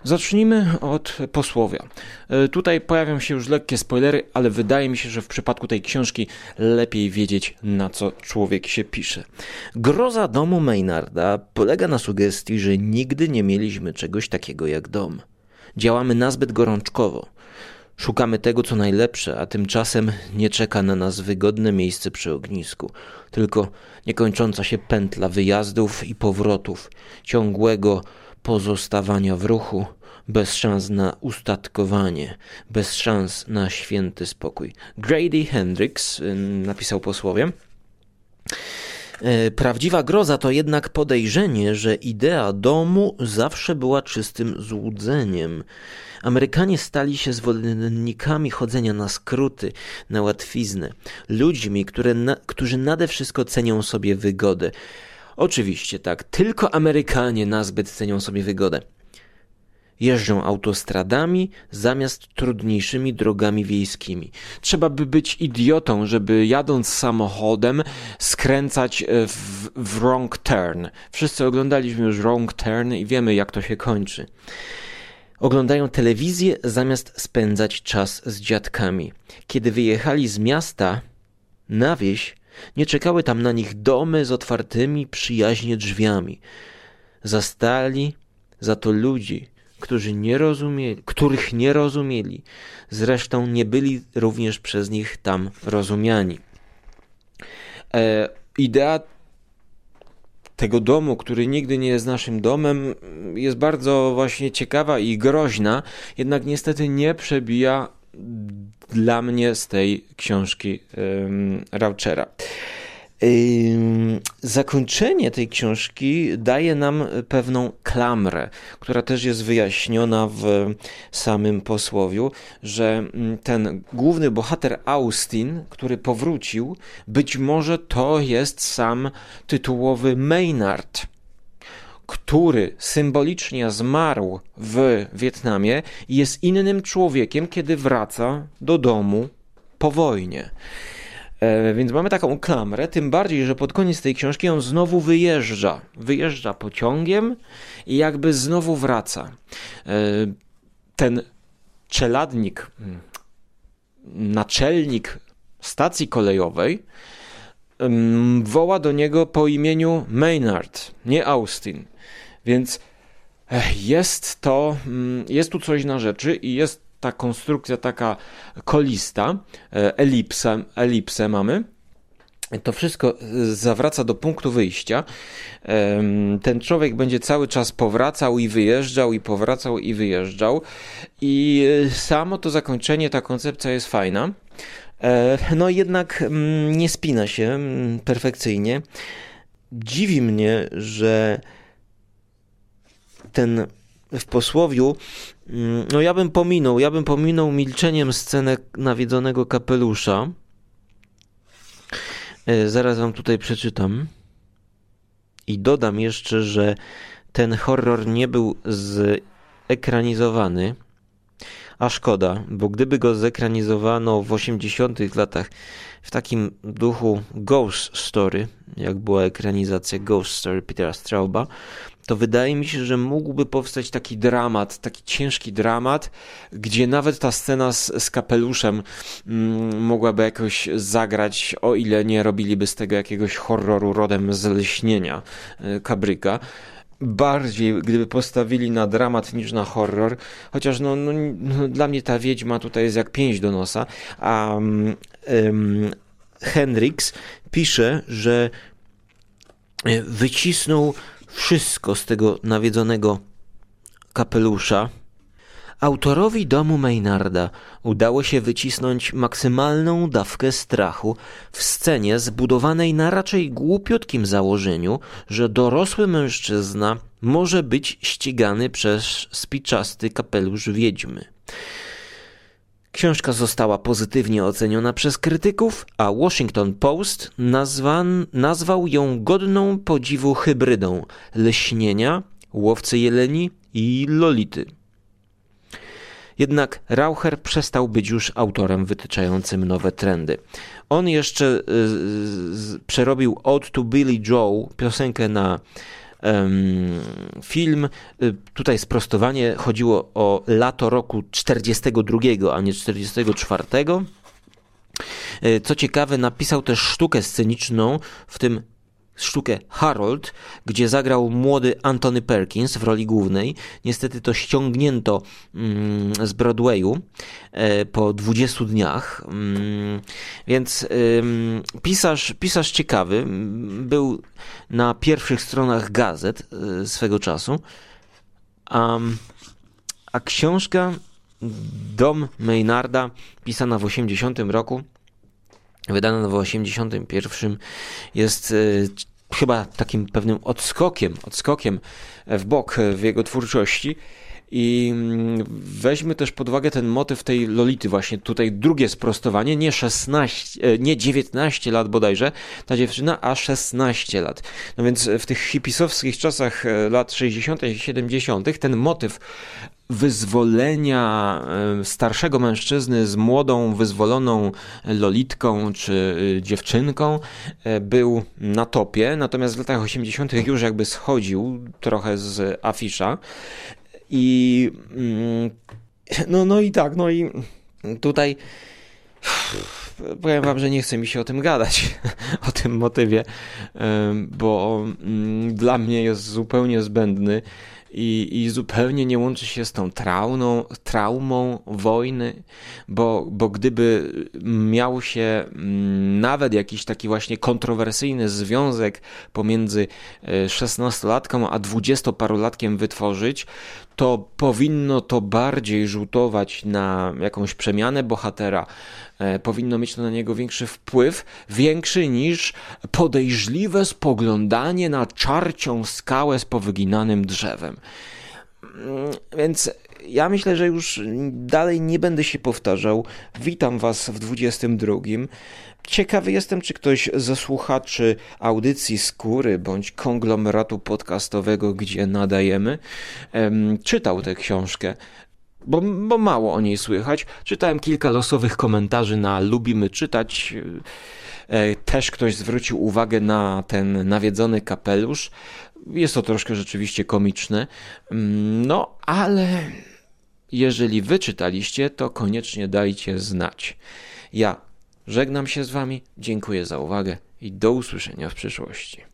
Zacznijmy od posłowia. E, tutaj pojawią się już lekkie spoilery, ale wydaje mi się, że w przypadku tej książki lepiej wiedzieć, na co człowiek się pisze. Groza domu Maynarda polega na sugestii, że nigdy nie mieliśmy czegoś takiego jak dom. Działamy nazbyt gorączkowo. Szukamy tego, co najlepsze, a tymczasem nie czeka na nas wygodne miejsce przy ognisku, tylko niekończąca się pętla wyjazdów i powrotów, ciągłego pozostawania w ruchu, bez szans na ustatkowanie, bez szans na święty spokój. Grady Hendrix y, napisał posłowie. E, prawdziwa groza to jednak podejrzenie, że idea domu zawsze była czystym złudzeniem. Amerykanie stali się zwolennikami chodzenia na skróty, na łatwiznę, ludźmi, które na, którzy nade wszystko cenią sobie wygodę. Oczywiście tak, tylko Amerykanie nazbyt cenią sobie wygodę jeżdżą autostradami zamiast trudniejszymi drogami wiejskimi. Trzeba by być idiotą, żeby jadąc samochodem skręcać e, w, w wrong turn. Wszyscy oglądaliśmy już wrong turn i wiemy jak to się kończy. Oglądają telewizję zamiast spędzać czas z dziadkami. Kiedy wyjechali z miasta na wieś, nie czekały tam na nich domy z otwartymi przyjaźnie drzwiami. Zastali za to ludzi, którzy nie rozumieli, których nie rozumieli, zresztą nie byli również przez nich tam rozumiani. E, idea tego domu, który nigdy nie jest naszym domem, jest bardzo właśnie ciekawa i groźna, jednak niestety nie przebija dla mnie z tej książki um, Rauchera. Zakończenie tej książki daje nam pewną klamrę, która też jest wyjaśniona w samym posłowiu, że ten główny bohater Austin, który powrócił, być może to jest sam tytułowy Maynard który symbolicznie zmarł w Wietnamie i jest innym człowiekiem, kiedy wraca do domu po wojnie. E, więc mamy taką klamrę, tym bardziej, że pod koniec tej książki on znowu wyjeżdża. Wyjeżdża pociągiem i jakby znowu wraca. E, ten czeladnik, mm, naczelnik stacji kolejowej mm, woła do niego po imieniu Maynard, nie Austin. Więc jest to, mm, jest tu coś na rzeczy i jest ta konstrukcja taka kolista, e, elipsę, elipsę mamy. To wszystko zawraca do punktu wyjścia. Ten człowiek będzie cały czas powracał i wyjeżdżał, i powracał i wyjeżdżał. I e, samo to zakończenie, ta koncepcja jest fajna. E, no jednak mm, nie spina się mm, perfekcyjnie. Dziwi mnie, że ten w posłowiu, mm, no ja bym pominął, ja bym pominął milczeniem scenę nawiedzonego kapelusza. E, zaraz wam tutaj przeczytam. I dodam jeszcze, że ten horror nie był zekranizowany. A szkoda, bo gdyby go zekranizowano w 80 latach w takim duchu Ghost Story, jak była ekranizacja Ghost Story Petera Strauba, to wydaje mi się, że mógłby powstać taki dramat, taki ciężki dramat, gdzie nawet ta scena z, z kapeluszem mm, mogłaby jakoś zagrać, o ile nie robiliby z tego jakiegoś horroru rodem z lśnienia y, Kabryka bardziej, gdyby postawili na dramat niż na horror, chociaż no, no, no, dla mnie ta wiedźma tutaj jest jak pięść do nosa, a um, pisze, że e, wycisnął wszystko z tego nawiedzonego kapelusza. Autorowi domu Maynarda udało się wycisnąć maksymalną dawkę strachu w scenie zbudowanej na raczej głupiutkim założeniu, że dorosły mężczyzna może być ścigany przez spiczasty kapelusz wiedźmy. Książka została pozytywnie oceniona przez krytyków, a Washington Post nazwan, nazwał ją godną podziwu hybrydą lśnienia, łowcy jeleni i lolity. Jednak Raucher przestał być już autorem wytyczającym nowe trendy. On jeszcze y, y, przerobił Ode to Billy Joe, piosenkę na film. Y, tutaj sprostowanie chodziło o lato roku 42, a nie 44. Y, co ciekawe, napisał też sztukę sceniczną, w tym sztukę Harold, gdzie zagrał młody Anthony Perkins w roli głównej. Niestety to ściągnięto mm, z Broadwayu e, po 20 dniach. Mm, więc pisarz, pisarz ciekawy, był na pierwszych stronach gazet e, swego czasu. A, a książka Dom Maynarda, pisana w 80 roku, wydana w 81 jest e, chyba takim pewnym odskokiem, odskokiem w bok w jego twórczości. I mm, weźmy też pod uwagę ten motyw tej Lolity, właśnie tutaj drugie sprostowanie, nie 16, e, nie 19 lat bodajże, ta dziewczyna, a 16 lat. No więc w tych hipisowskich czasach e, lat 60. i 70. ten motyw wyzwolenia e, starszego mężczyzny z młodą, wyzwoloną lolitką czy dziewczynką był na topie, natomiast w latach 80. już jakby schodził trochę z afisza i mm, no, no i tak, no i tutaj powiem wam, że nie chce mi się o tym gadać, o tym motywie, bo mm, dla mnie jest zupełnie zbędny i, i zupełnie nie łączy się z tą trauną, traumą wojny, bo, bo gdyby miał się mm, nawet jakiś taki właśnie kontrowersyjny związek pomiędzy e, szesnastolatką a dwudziestoparolatkiem wytworzyć, to powinno to bardziej rzutować na jakąś przemianę bohatera, e, powinno mieć to na niego większy wpływ, większy niż podejrzliwe spoglądanie na czarcią skałę z powyginanym drzewem. Mm, więc ja myślę, że już dalej nie będę się powtarzał. Witam Was w 22. Ciekawy jestem, czy ktoś ze słuchaczy audycji Skóry bądź konglomeratu podcastowego, gdzie nadajemy, czytał tę książkę. Bo, bo mało o niej słychać. Czytałem kilka losowych komentarzy na Lubimy Czytać. E, też ktoś zwrócił uwagę na ten nawiedzony kapelusz. Jest to troszkę rzeczywiście komiczne. Mm, no, ale jeżeli wyczytaliście, to koniecznie dajcie znać. Ja Żegnam się z Wami, dziękuję za uwagę i do usłyszenia w przyszłości.